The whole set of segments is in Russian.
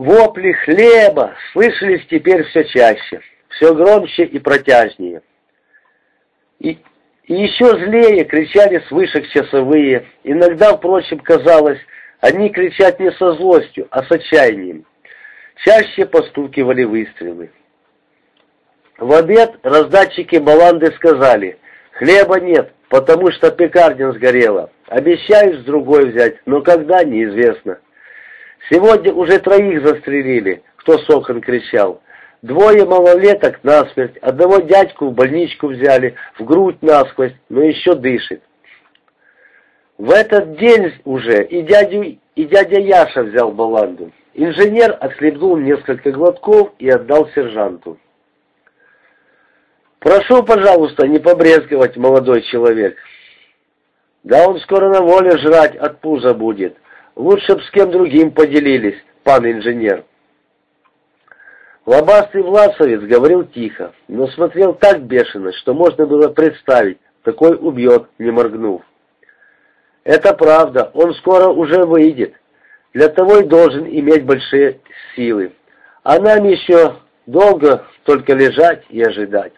Вопли хлеба слышались теперь все чаще, все громче и протяжнее. И, и еще злее кричали с вышек часовые. Иногда, впрочем, казалось, они кричат не со злостью, а с отчаянием. Чаще постукивали выстрелы. В обед раздатчики баланды сказали, хлеба нет, потому что пекарня сгорела. Обещают с другой взять, но когда, неизвестно. Сегодня уже троих застрелили, кто с окон кричал. Двое малолеток насмерть, одного дядьку в больничку взяли, в грудь насквозь, но еще дышит. В этот день уже и, дядю, и дядя Яша взял баланду. Инженер отхлебнул несколько глотков и отдал сержанту. «Прошу, пожалуйста, не побрезговать, молодой человек. Да он скоро на воле жрать от пуза будет. Лучше б с кем другим поделились, пан инженер». Лобастый Власовец говорил тихо, но смотрел так бешено, что можно было представить, такой убьет, не моргнув. Это правда, он скоро уже выйдет. Для того и должен иметь большие силы. А нам еще долго только лежать и ожидать.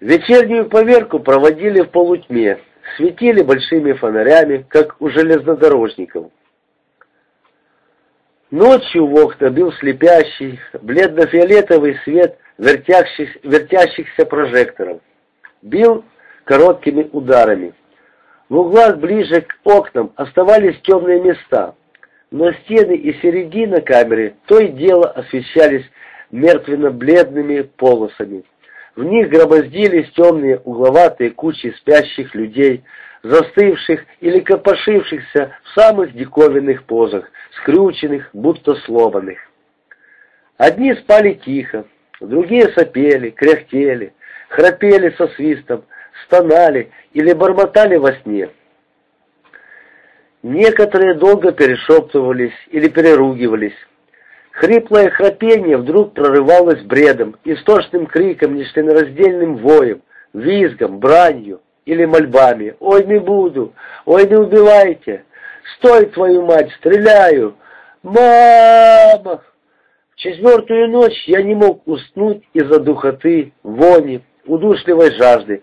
Вечернюю поверку проводили в полутьме, светили большими фонарями, как у железнодорожников. Ночью в окна бил слепящий, бледно-фиолетовый свет вертящих, вертящихся прожекторов. Бил короткими ударами. В углах ближе к окнам оставались темные места, но стены и середина камеры то и дело освещались мертвенно-бледными полосами. В них громоздились темные угловатые кучи спящих людей, застывших или копошившихся в самых диковинных позах, скрюченных, будто сломанных. Одни спали тихо, другие сопели, кряхтели, храпели со свистом, стонали или бормотали во сне. Некоторые долго перешептывались или переругивались. Хриплое храпение вдруг прорывалось бредом, истошным криком, нечленораздельным воем, визгом, бранью или мольбами. «Ой, не буду! Ой, не убивайте! Стой, твою мать, стреляю! Мама!» В четвертую ночь я не мог уснуть из-за духоты, вони, удушливой жажды,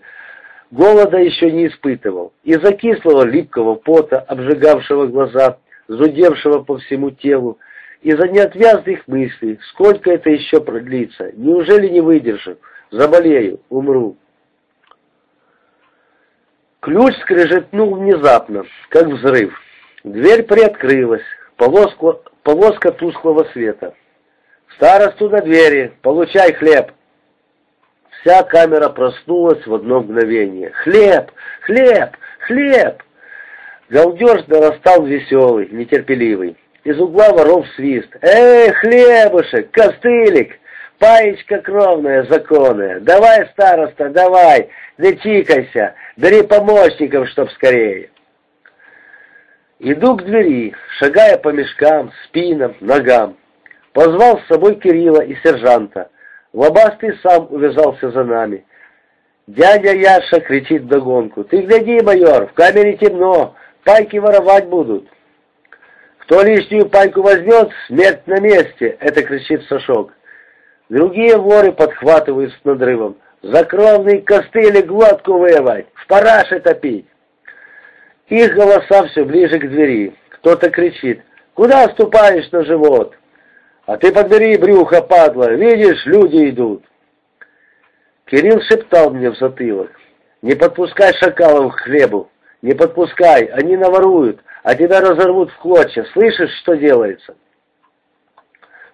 Голода еще не испытывал. Из-за кислого липкого пота, обжигавшего глаза, зудевшего по всему телу, из-за неотвязных мыслей, сколько это еще продлится, неужели не выдержу, заболею, умру. Ключ скрежетнул внезапно, как взрыв. Дверь приоткрылась, полоска, полоска тусклого света. «Старосту на двери, получай хлеб!» Вся камера проснулась в одно мгновение. «Хлеб! Хлеб! Хлеб!» Галдеж дорастал веселый, нетерпеливый. Из угла воров свист. «Эй, хлебушек, костылик! Паечка кровная, законная! Давай, староста, давай! Не чикайся! Бери помощников, чтоб скорее!» Иду к двери, шагая по мешкам, спинам, ногам. Позвал с собой Кирилла и сержанта. Лобастый сам увязался за нами. Дядя Яша кричит вдогонку. «Ты гляди, майор, в камере темно, пайки воровать будут». «Кто лишнюю пайку возьмет, смерть на месте!» — это кричит Сашок. Другие воры подхватывают с надрывом. «За кровные костыли глотку воевать, в параше топить!» Их голоса все ближе к двери. Кто-то кричит. «Куда ступаешь на живот?» А ты подбери брюхо, падла, видишь, люди идут. Кирилл шептал мне в затылок. Не подпускай шакалов к хлебу, не подпускай, они наворуют, а тебя разорвут в клочья. Слышишь, что делается?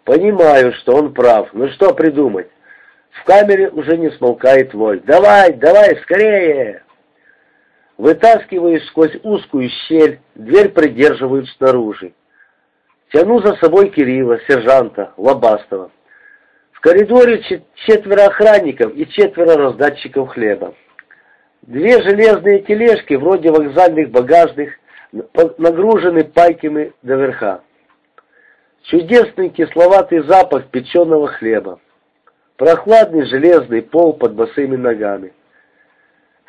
Понимаю, что он прав, но что придумать? В камере уже не смолкает вой. Давай, давай, скорее! Вытаскиваешь сквозь узкую щель, дверь придерживают снаружи. Тяну за собой Кирилла, сержанта, Лобастова. В коридоре четверо охранников и четверо раздатчиков хлеба. Две железные тележки, вроде вокзальных багажных, нагружены пайками до верха. Чудесный кисловатый запах печеного хлеба. Прохладный железный пол под босыми ногами.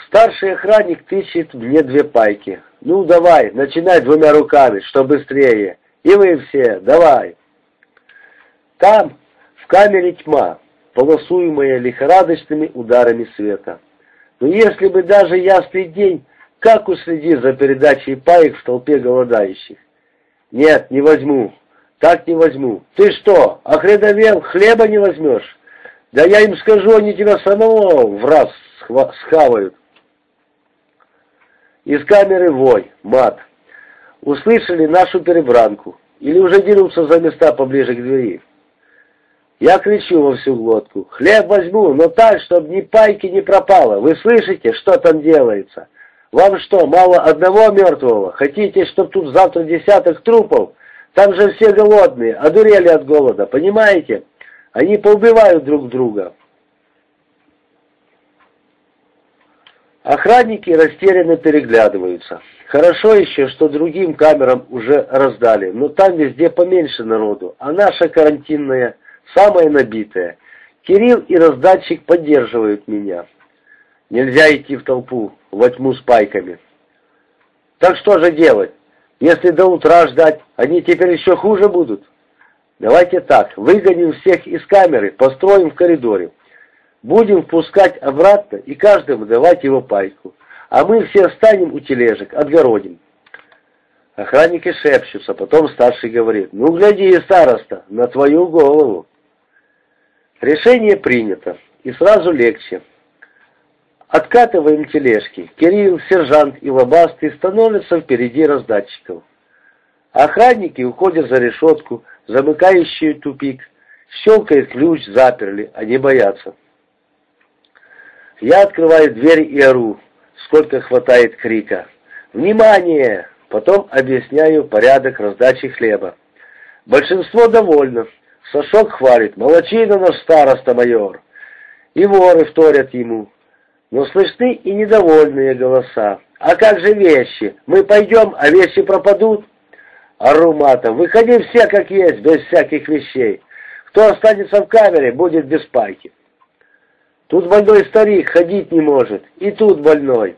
Старший охранник тычет мне две пайки. «Ну, давай, начинай двумя руками, что быстрее!» И вы все, давай. Там, в камере тьма, полосуемая лихорадочными ударами света. Но если бы даже ясный день, как уследи за передачей паек в толпе голодающих? Нет, не возьму, так не возьму. Ты что, охредовел, хлеба не возьмешь? Да я им скажу, они тебя самого в раз схавают. Из камеры вой, мат. Услышали нашу перебранку. Или уже дерутся за места поближе к двери. Я кричу во всю глотку. Хлеб возьму, но так, чтобы ни пайки не пропало. Вы слышите, что там делается? Вам что, мало одного мертвого? Хотите, чтобы тут завтра десяток трупов? Там же все голодные, одурели от голода, понимаете? Они поубивают друг друга. Охранники растерянно переглядываются. Хорошо еще, что другим камерам уже раздали, но там везде поменьше народу, а наша карантинная самая набитая. Кирилл и раздатчик поддерживают меня. Нельзя идти в толпу, во тьму с пайками. Так что же делать? Если до утра ждать, они теперь еще хуже будут. Давайте так, выгоним всех из камеры, построим в коридоре. Будем впускать обратно и каждому давать его пайку. А мы все встанем у тележек, отгородим. Охранники шепчутся, потом старший говорит, ну гляди, староста, на твою голову. Решение принято, и сразу легче. Откатываем тележки. Кирилл, сержант и лобастый становятся впереди раздатчиков. Охранники уходят за решетку, замыкающую тупик. Щелкает ключ, заперли, они боятся. Я открываю дверь и ору, сколько хватает крика. «Внимание!» Потом объясняю порядок раздачи хлеба. Большинство довольно. Сашок хвалит. «Молодчина наш староста-майор!» И воры вторят ему. Но слышны и недовольные голоса. «А как же вещи? Мы пойдем, а вещи пропадут?» Аруматов, выходи все как есть, без всяких вещей. Кто останется в камере, будет без пайки. Тут больной старик ходить не может, и тут больной.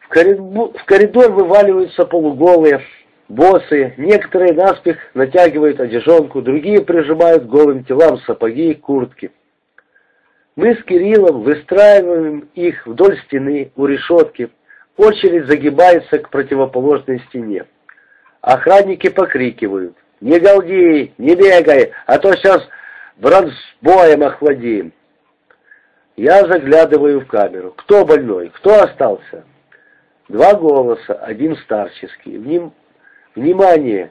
В коридор, в коридор вываливаются полуголые, босые, некоторые наспех натягивают одежонку, другие прижимают голым телам сапоги и куртки. Мы с Кириллом выстраиваем их вдоль стены у решетки. Очередь загибается к противоположной стене. Охранники покрикивают. «Не галди, не бегай, а то сейчас бронзбоем охладим!» Я заглядываю в камеру. Кто больной? Кто остался? Два голоса, один старческий. Вним... Внимание!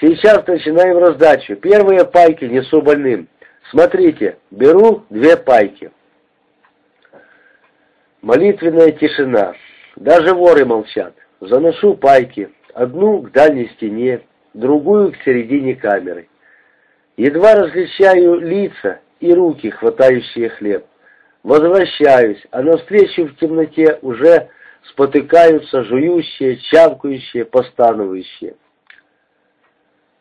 Сейчас начинаем раздачу. Первые пайки несу больным. Смотрите, беру две пайки. Молитвенная тишина. Даже воры молчат. Заношу пайки. Одну к дальней стене, другую к середине камеры. Едва различаю лица и руки, хватающие хлеб. Возвращаюсь, а навстречу в темноте уже спотыкаются жующие, чавкающие, постановающие.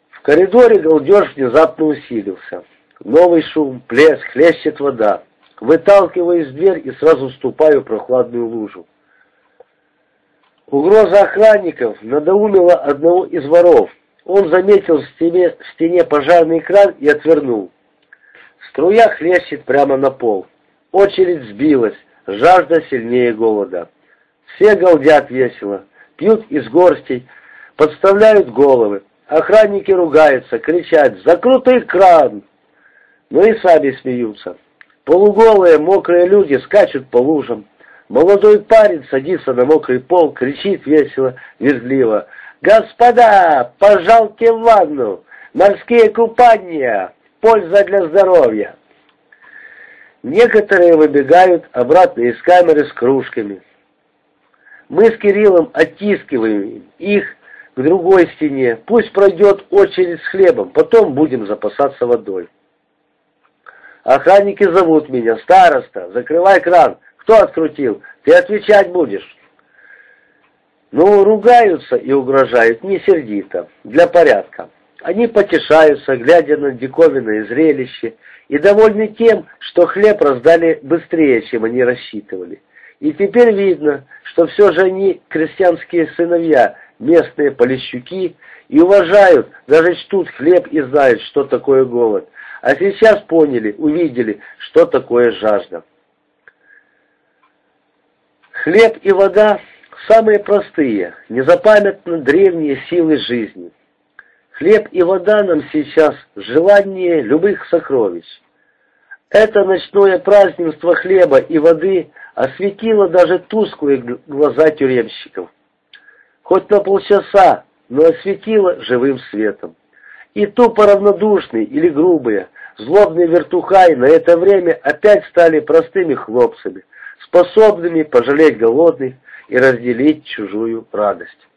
В коридоре галдеж внезапно усилился. Новый шум, плеск, хлещет вода. Выталкиваюсь в дверь и сразу вступаю в прохладную лужу. Угроза охранников надоумила одного из воров. Он заметил в стене, в стене пожарный кран и отвернул. Струя хлещет прямо на пол. Очередь сбилась, жажда сильнее голода. Все галдят весело, пьют из горстей, подставляют головы. Охранники ругаются, кричат «Закрутый кран!» Но и сами смеются. Полуголые, мокрые люди скачут по лужам. Молодой парень садится на мокрый пол, кричит весело, визгливо. «Господа, пожалуйте в ванну! Морские купания! Польза для здоровья!» Некоторые выбегают обратно из камеры с кружками. Мы с Кириллом оттискиваем их к другой стене. Пусть пройдет очередь с хлебом, потом будем запасаться водой. Охранники зовут меня. Староста, закрывай кран. Кто открутил? Ты отвечать будешь. Ну, ругаются и угрожают не сердито, для порядка. Они потешаются, глядя на диковинное зрелище, и довольны тем, что хлеб раздали быстрее, чем они рассчитывали. И теперь видно, что все же они крестьянские сыновья, местные полищуки и уважают, даже чтут хлеб и знают, что такое голод. А сейчас поняли, увидели, что такое жажда. Хлеб и вода – самые простые, незапамятно древние силы жизни. Хлеб и вода нам сейчас желание любых сокровищ. Это ночное празднество хлеба и воды осветило даже тусклые глаза тюремщиков. Хоть на полчаса, но осветило живым светом. И тупо равнодушные или грубые, злобные вертухаи на это время опять стали простыми хлопцами, способными пожалеть голодных и разделить чужую радость.